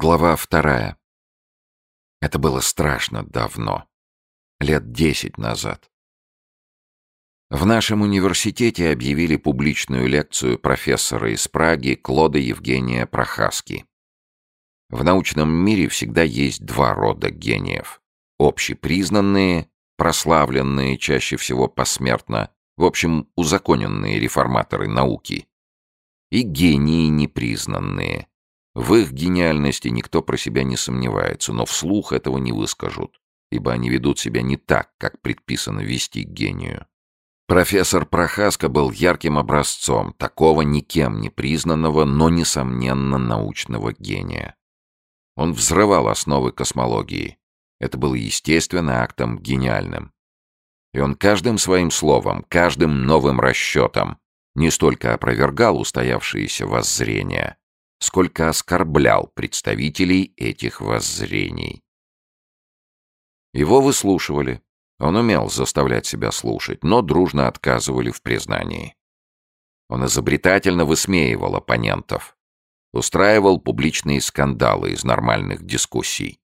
Глава вторая. Это было страшно давно. Лет десять назад. В нашем университете объявили публичную лекцию профессора из Праги Клода Евгения Прохаски. В научном мире всегда есть два рода гениев. Общепризнанные, прославленные, чаще всего посмертно, в общем, узаконенные реформаторы науки. И гении непризнанные, в их гениальности никто про себя не сомневается, но вслух этого не выскажут, ибо они ведут себя не так, как предписано вести гению. Профессор Прохаска был ярким образцом такого никем не признанного, но, несомненно, научного гения. Он взрывал основы космологии. Это было, естественно, актом гениальным. И он каждым своим словом, каждым новым расчетом не столько опровергал устоявшиеся воззрения, сколько оскорблял представителей этих воззрений. Его выслушивали. Он умел заставлять себя слушать, но дружно отказывали в признании. Он изобретательно высмеивал оппонентов, устраивал публичные скандалы из нормальных дискуссий.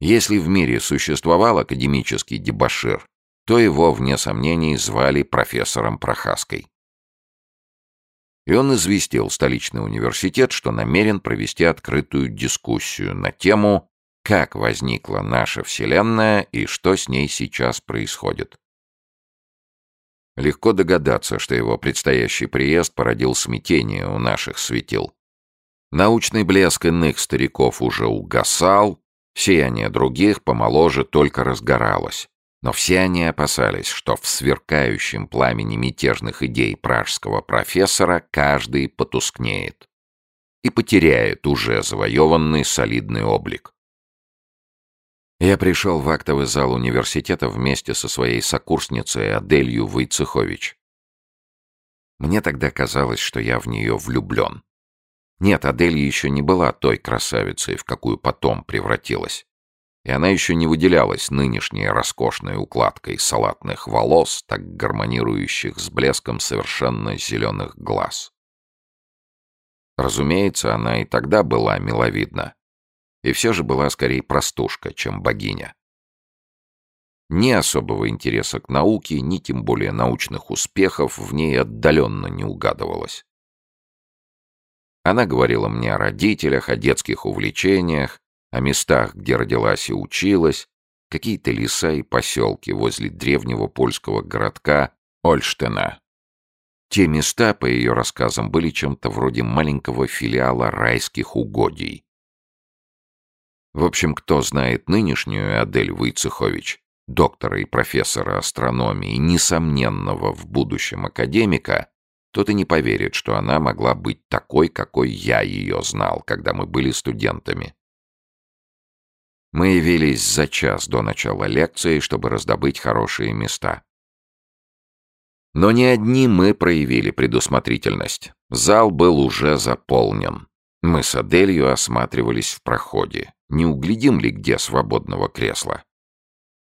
Если в мире существовал академический дебошир, то его, вне сомнений, звали профессором Прохаской и он известил столичный университет, что намерен провести открытую дискуссию на тему «Как возникла наша Вселенная и что с ней сейчас происходит». Легко догадаться, что его предстоящий приезд породил смятение у наших светил. Научный блеск иных стариков уже угасал, сияние других помоложе только разгоралось. Но все они опасались, что в сверкающем пламени мятежных идей пражского профессора каждый потускнеет и потеряет уже завоеванный солидный облик. Я пришел в актовый зал университета вместе со своей сокурсницей Аделью Войцехович. Мне тогда казалось, что я в нее влюблен. Нет, Адель еще не была той красавицей, в какую потом превратилась и она еще не выделялась нынешней роскошной укладкой салатных волос, так гармонирующих с блеском совершенно зеленых глаз. Разумеется, она и тогда была миловидна, и все же была скорее простушка, чем богиня. Ни особого интереса к науке, ни тем более научных успехов в ней отдаленно не угадывалось. Она говорила мне о родителях, о детских увлечениях, о местах, где родилась и училась, какие-то леса и поселки возле древнего польского городка Ольштена. Те места, по ее рассказам, были чем-то вроде маленького филиала райских угодий. В общем, кто знает нынешнюю Адель Войцехович, доктора и профессора астрономии, несомненного в будущем академика, тот и не поверит, что она могла быть такой, какой я ее знал, когда мы были студентами. Мы явились за час до начала лекции, чтобы раздобыть хорошие места. Но не одни мы проявили предусмотрительность. Зал был уже заполнен. Мы с Аделью осматривались в проходе. Не углядим ли где свободного кресла?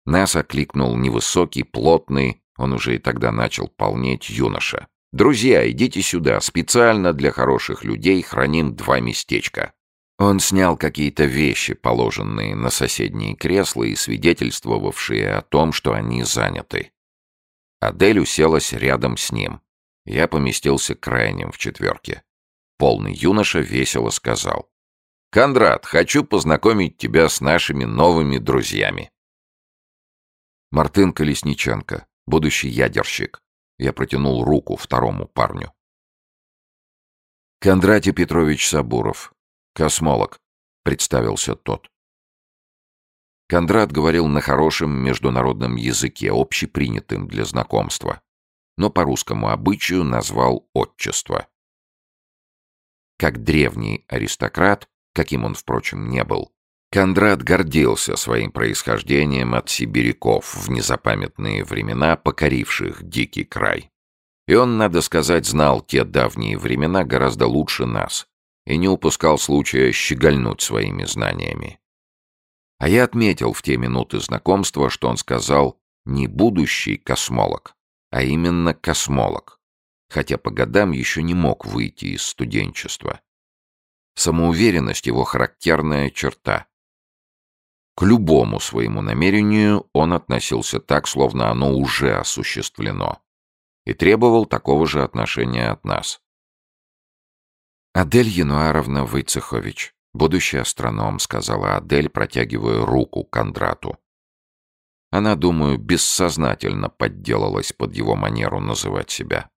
Нас окликнул невысокий, плотный, он уже и тогда начал полнеть юноша. «Друзья, идите сюда, специально для хороших людей храним два местечка». Он снял какие-то вещи, положенные на соседние кресла и свидетельствовавшие о том, что они заняты. Адель уселась рядом с ним. Я поместился крайним в четверке. Полный юноша весело сказал. «Кондрат, хочу познакомить тебя с нашими новыми друзьями». Мартын Колесниченко, будущий ядерщик. Я протянул руку второму парню. Кондратий Петрович Сабуров, «Космолог», — представился тот. Кондрат говорил на хорошем международном языке, общепринятым для знакомства, но по русскому обычаю назвал отчество. Как древний аристократ, каким он, впрочем, не был, Кондрат гордился своим происхождением от сибиряков в незапамятные времена, покоривших дикий край. И он, надо сказать, знал те давние времена гораздо лучше нас, и не упускал случая щегольнуть своими знаниями. А я отметил в те минуты знакомства, что он сказал не будущий космолог, а именно космолог, хотя по годам еще не мог выйти из студенчества. Самоуверенность — его характерная черта. К любому своему намерению он относился так, словно оно уже осуществлено, и требовал такого же отношения от нас. «Адель Януаровна Войцехович, будущий астроном», — сказала Адель, протягивая руку Кондрату. Она, думаю, бессознательно подделалась под его манеру называть себя.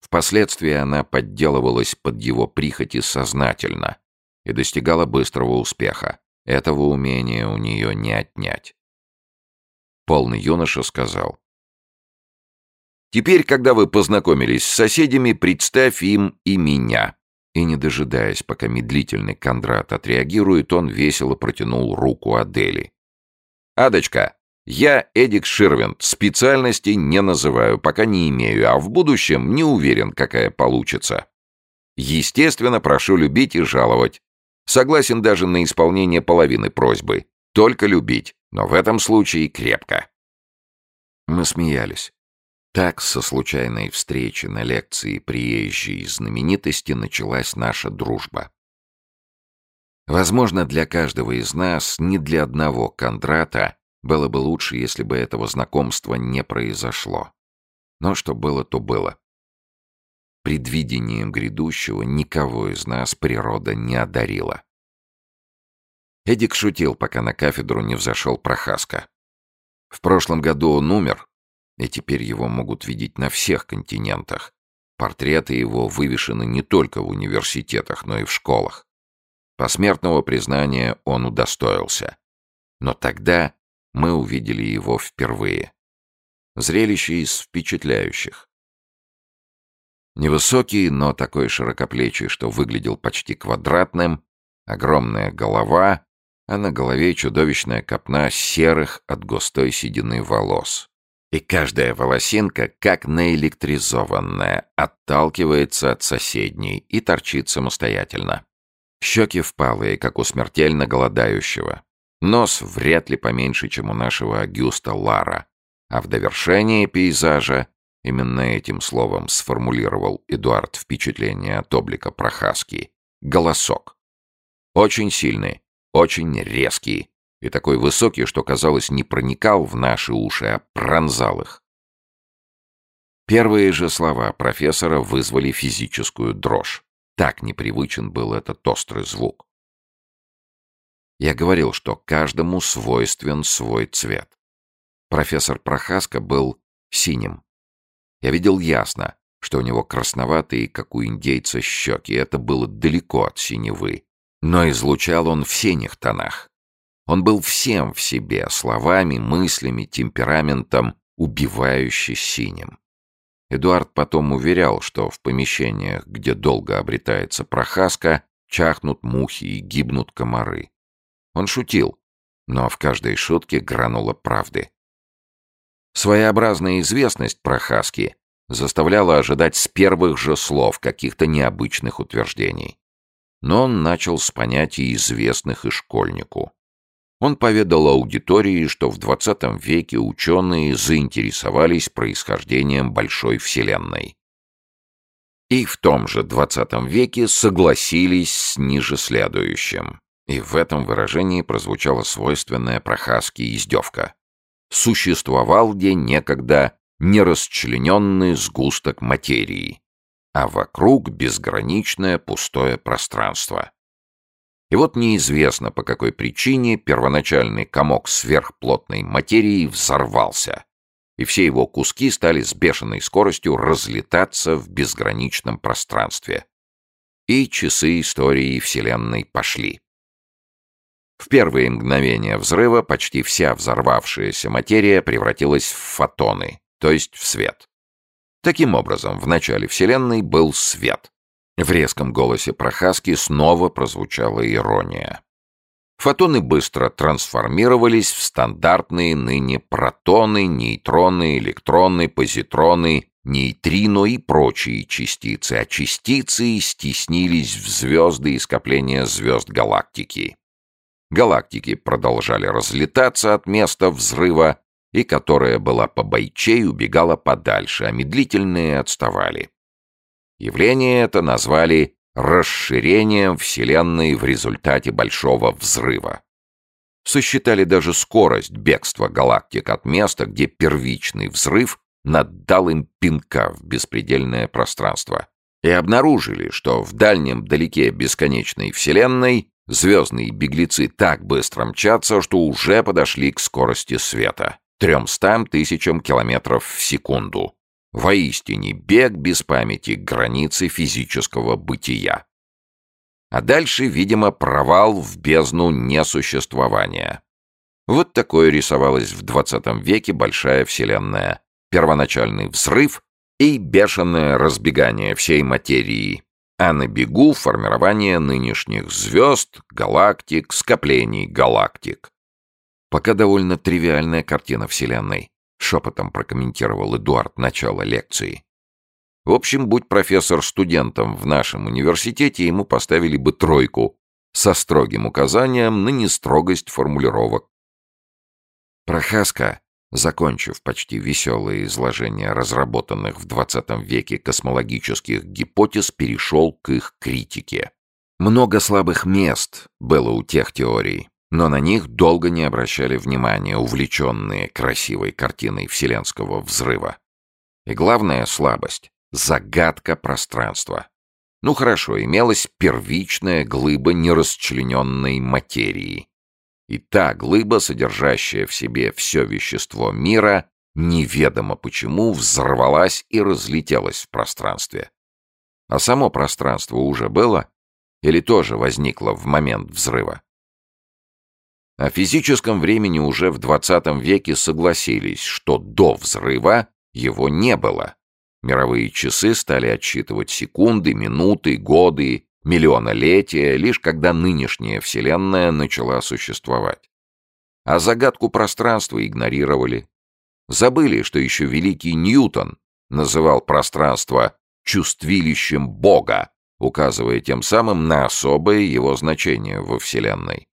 Впоследствии она подделывалась под его прихоти сознательно и достигала быстрого успеха. Этого умения у нее не отнять. Полный юноша сказал. «Теперь, когда вы познакомились с соседями, представь им и меня». И, не дожидаясь, пока медлительный Кондрат отреагирует, он весело протянул руку Адели. «Адочка, я Эдик Ширвинд, специальности не называю, пока не имею, а в будущем не уверен, какая получится. Естественно, прошу любить и жаловать. Согласен даже на исполнение половины просьбы. Только любить, но в этом случае крепко. Мы смеялись. Так, со случайной встречи на лекции приезжей знаменитости началась наша дружба. Возможно, для каждого из нас, не для одного Кондрата, было бы лучше, если бы этого знакомства не произошло. Но что было, то было. Предвидением грядущего никого из нас природа не одарила. Эдик шутил, пока на кафедру не взошел Прохаска. В прошлом году он умер, и теперь его могут видеть на всех континентах. Портреты его вывешены не только в университетах, но и в школах. Посмертного признания он удостоился. Но тогда мы увидели его впервые. Зрелище из впечатляющих. Невысокий, но такой широкоплечий, что выглядел почти квадратным, огромная голова, а на голове чудовищная копна серых от густой седины волос. И каждая волосинка, как наэлектризованная, отталкивается от соседней и торчит самостоятельно. Щеки впалые, как у смертельно голодающего. Нос вряд ли поменьше, чем у нашего Агюста Лара. А в довершение пейзажа Именно этим словом сформулировал Эдуард впечатление от облика Прохаски. Голосок. Очень сильный, очень резкий и такой высокий, что, казалось, не проникал в наши уши, а пронзал их. Первые же слова профессора вызвали физическую дрожь. Так непривычен был этот острый звук. Я говорил, что каждому свойствен свой цвет. Профессор Прохаска был синим, я видел ясно, что у него красноватые, как у индейца, щеки. Это было далеко от синевы. Но излучал он в синих тонах. Он был всем в себе, словами, мыслями, темпераментом, убивающе синим. Эдуард потом уверял, что в помещениях, где долго обретается прохаска, чахнут мухи и гибнут комары. Он шутил, но в каждой шутке гранула правды. Своеобразная известность про Хаски заставляла ожидать с первых же слов каких-то необычных утверждений. Но он начал с понятий известных и школьнику. Он поведал аудитории, что в 20 веке ученые заинтересовались происхождением Большой Вселенной. И в том же 20 веке согласились с ниже следующим. И в этом выражении прозвучала свойственная Прохаске издевка существовал где некогда нерасчлененный сгусток материи, а вокруг безграничное пустое пространство. И вот неизвестно, по какой причине первоначальный комок сверхплотной материи взорвался, и все его куски стали с бешеной скоростью разлетаться в безграничном пространстве. И часы истории Вселенной пошли. В первые мгновения взрыва почти вся взорвавшаяся материя превратилась в фотоны, то есть в свет. Таким образом, в начале Вселенной был свет. В резком голосе Прохаски снова прозвучала ирония. Фотоны быстро трансформировались в стандартные ныне протоны, нейтроны, электроны, позитроны, нейтрино и прочие частицы, а частицы стеснились в звезды и скопления звезд галактики. Галактики продолжали разлетаться от места взрыва, и которая была побойчей, убегала подальше, а медлительные отставали. Явление это назвали расширением Вселенной в результате Большого Взрыва. Сосчитали даже скорость бегства галактик от места, где первичный взрыв наддал им пинка в беспредельное пространство. И обнаружили, что в дальнем далеке бесконечной Вселенной звездные беглецы так быстро мчатся, что уже подошли к скорости света — тремстам тысячам километров в секунду. Воистине бег без памяти границы физического бытия. А дальше, видимо, провал в бездну несуществования. Вот такое рисовалась в 20 веке большая вселенная. Первоначальный взрыв и бешеное разбегание всей материи, а на бегу формирование нынешних звезд, галактик, скоплений галактик. Пока довольно тривиальная картина Вселенной, шепотом прокомментировал Эдуард начало лекции. В общем, будь профессор студентом в нашем университете, ему поставили бы тройку со строгим указанием на нестрогость формулировок. Прохаска, закончив почти веселое изложение разработанных в XX веке космологических гипотез, перешел к их критике. Много слабых мест было у тех теорий, но на них долго не обращали внимания, увлеченные красивой картиной вселенского взрыва. И главная слабость загадка пространства. Ну хорошо, имелась первичная глыба нерасчлененной материи. И та глыба, содержащая в себе все вещество мира, неведомо почему взорвалась и разлетелась в пространстве. А само пространство уже было или тоже возникло в момент взрыва? О физическом времени уже в 20 веке согласились, что до взрыва его не было. Мировые часы стали отсчитывать секунды, минуты, годы, миллионолетия, лишь когда нынешняя Вселенная начала существовать. А загадку пространства игнорировали. Забыли, что еще великий Ньютон называл пространство чувствилищем Бога, указывая тем самым на особое его значение во Вселенной.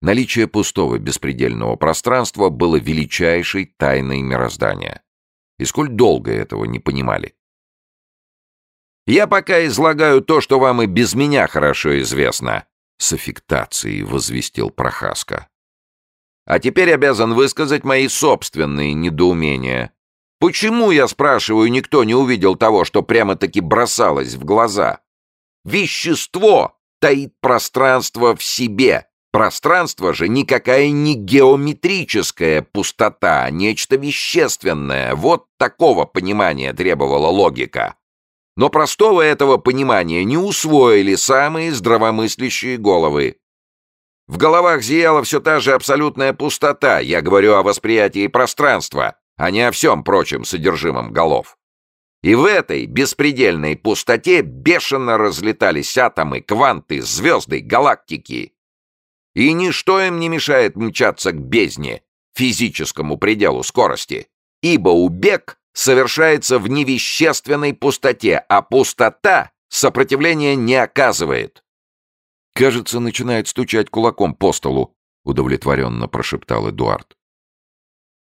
Наличие пустого беспредельного пространства было величайшей тайной мироздания. И сколь долго этого не понимали. «Я пока излагаю то, что вам и без меня хорошо известно», — с аффектацией возвестил Прохаска. «А теперь обязан высказать мои собственные недоумения. Почему, я спрашиваю, никто не увидел того, что прямо-таки бросалось в глаза? Вещество таит пространство в себе, Пространство же никакая не геометрическая пустота, а нечто вещественное. Вот такого понимания требовала логика. Но простого этого понимания не усвоили самые здравомыслящие головы. В головах зияла все та же абсолютная пустота, я говорю о восприятии пространства, а не о всем прочем содержимом голов. И в этой беспредельной пустоте бешено разлетались атомы, кванты, звезды, галактики. И ничто им не мешает мчаться к бездне, физическому пределу скорости, ибо убег совершается в невещественной пустоте, а пустота сопротивления не оказывает. «Кажется, начинает стучать кулаком по столу», — удовлетворенно прошептал Эдуард.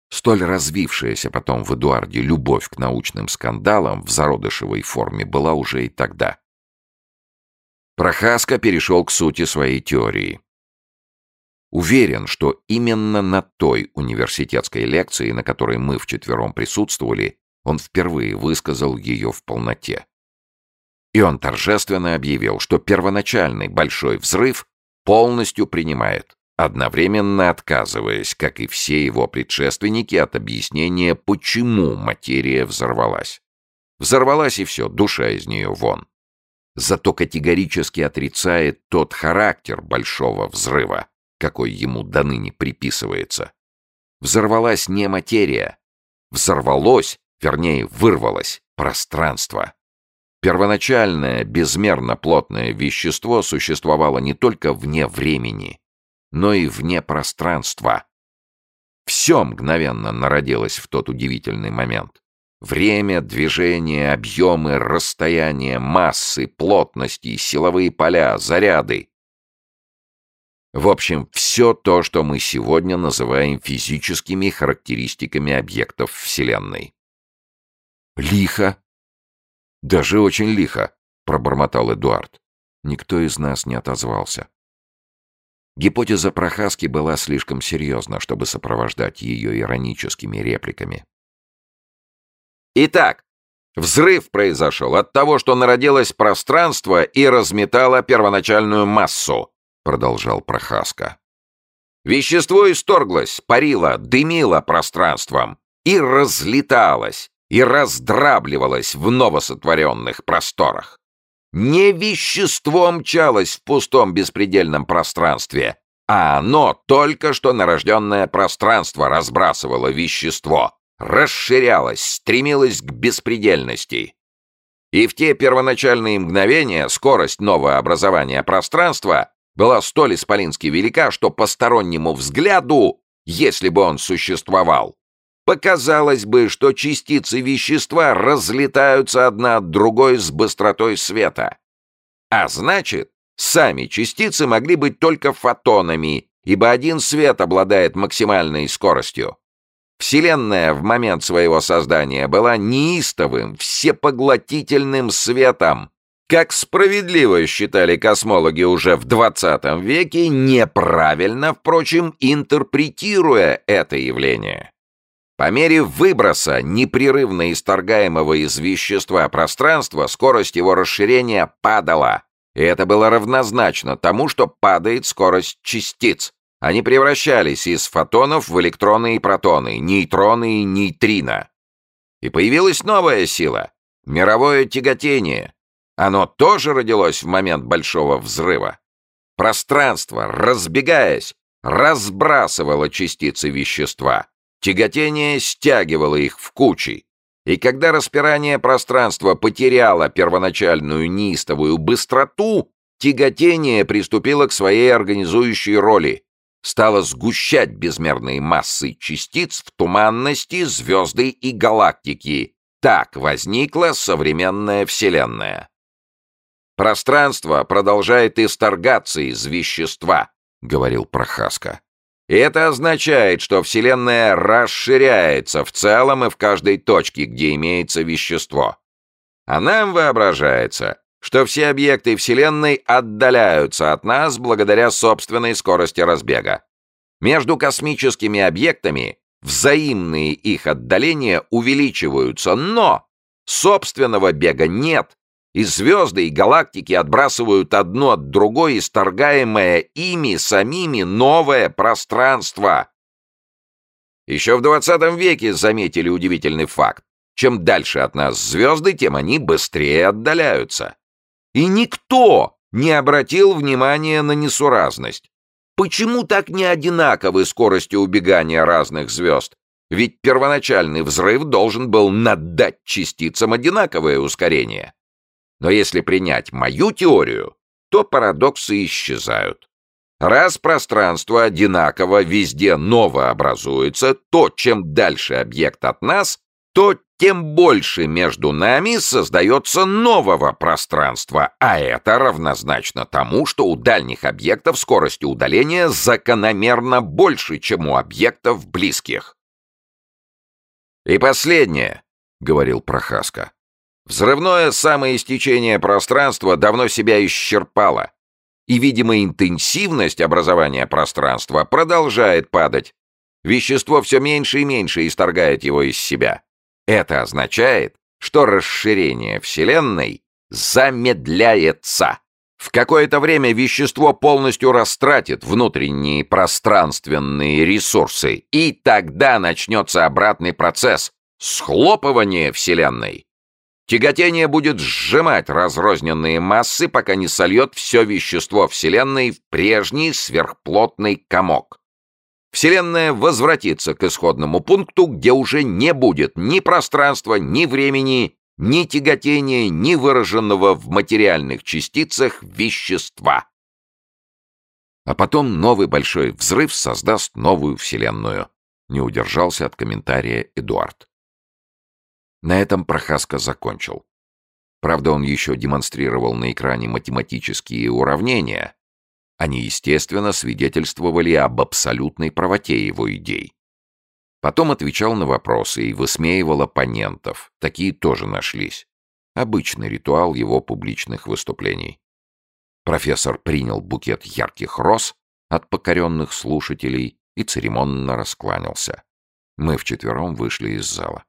Столь развившаяся потом в Эдуарде любовь к научным скандалам в зародышевой форме была уже и тогда. Прохаска перешел к сути своей теории. Уверен, что именно на той университетской лекции, на которой мы вчетвером присутствовали, он впервые высказал ее в полноте. И он торжественно объявил, что первоначальный большой взрыв полностью принимает, одновременно отказываясь, как и все его предшественники, от объяснения, почему материя взорвалась. Взорвалась и все, душа из нее вон. Зато категорически отрицает тот характер большого взрыва, какой ему до ныне приписывается. Взорвалась не материя. Взорвалось, вернее, вырвалось пространство. Первоначальное, безмерно плотное вещество существовало не только вне времени, но и вне пространства. Все мгновенно народилось в тот удивительный момент. Время, движение, объемы, расстояние, массы, плотности, силовые поля, заряды в общем, все то, что мы сегодня называем физическими характеристиками объектов Вселенной. «Лихо!» «Даже очень лихо», — пробормотал Эдуард. Никто из нас не отозвался. Гипотеза Прохаски была слишком серьезна, чтобы сопровождать ее ироническими репликами. Итак, взрыв произошел от того, что народилось пространство и разметало первоначальную массу, продолжал Прохаска. Вещество исторглось, парило, дымило пространством и разлеталось, и раздрабливалось в новосотворенных просторах. Не вещество мчалось в пустом беспредельном пространстве, а оно, только что нарожденное пространство, разбрасывало вещество, расширялось, стремилось к беспредельности. И в те первоначальные мгновения скорость нового образования пространства была столь исполински велика, что постороннему взгляду, если бы он существовал, Показалось бы, что частицы вещества разлетаются одна от другой с быстротой света. А значит, сами частицы могли быть только фотонами, ибо один свет обладает максимальной скоростью. Вселенная в момент своего создания была неистовым, всепоглотительным светом, как справедливо считали космологи уже в 20 веке, неправильно, впрочем, интерпретируя это явление. По мере выброса непрерывно исторгаемого из вещества пространства скорость его расширения падала, и это было равнозначно тому, что падает скорость частиц. Они превращались из фотонов в электроны и протоны, нейтроны и нейтрино. И появилась новая сила — мировое тяготение. Оно тоже родилось в момент Большого Взрыва. Пространство, разбегаясь, разбрасывало частицы вещества — Тяготение стягивало их в кучи. И когда распирание пространства потеряло первоначальную неистовую быстроту, тяготение приступило к своей организующей роли. Стало сгущать безмерные массы частиц в туманности, звезды и галактики. Так возникла современная Вселенная. «Пространство продолжает исторгаться из вещества», — говорил Прохаска. И это означает, что Вселенная расширяется в целом и в каждой точке, где имеется вещество. А нам воображается, что все объекты Вселенной отдаляются от нас благодаря собственной скорости разбега. Между космическими объектами взаимные их отдаления увеличиваются, но собственного бега нет, и звезды и галактики отбрасывают одно от другой исторгаемое ими самими новое пространство. Еще в 20 веке заметили удивительный факт. Чем дальше от нас звезды, тем они быстрее отдаляются. И никто не обратил внимания на несуразность. Почему так не одинаковы скорости убегания разных звезд? Ведь первоначальный взрыв должен был надать частицам одинаковое ускорение. Но если принять мою теорию, то парадоксы исчезают. Раз пространство одинаково везде новообразуется, то чем дальше объект от нас, то тем больше между нами создается нового пространства, а это равнозначно тому, что у дальних объектов скорость удаления закономерно больше, чем у объектов близких. «И последнее», — говорил Прохаска. Взрывное самоистечение пространства давно себя исчерпало, и, видимо, интенсивность образования пространства продолжает падать. Вещество все меньше и меньше исторгает его из себя. Это означает, что расширение Вселенной замедляется. В какое-то время вещество полностью растратит внутренние пространственные ресурсы, и тогда начнется обратный процесс — схлопывание Вселенной. Тяготение будет сжимать разрозненные массы, пока не сольет все вещество Вселенной в прежний сверхплотный комок. Вселенная возвратится к исходному пункту, где уже не будет ни пространства, ни времени, ни тяготения, ни выраженного в материальных частицах вещества. А потом новый большой взрыв создаст новую Вселенную. Не удержался от комментария Эдуард. На этом Прохаска закончил. Правда, он еще демонстрировал на экране математические уравнения. Они, естественно, свидетельствовали об абсолютной правоте его идей. Потом отвечал на вопросы и высмеивал оппонентов. Такие тоже нашлись. Обычный ритуал его публичных выступлений. Профессор принял букет ярких роз от покоренных слушателей и церемонно раскланялся. Мы вчетвером вышли из зала.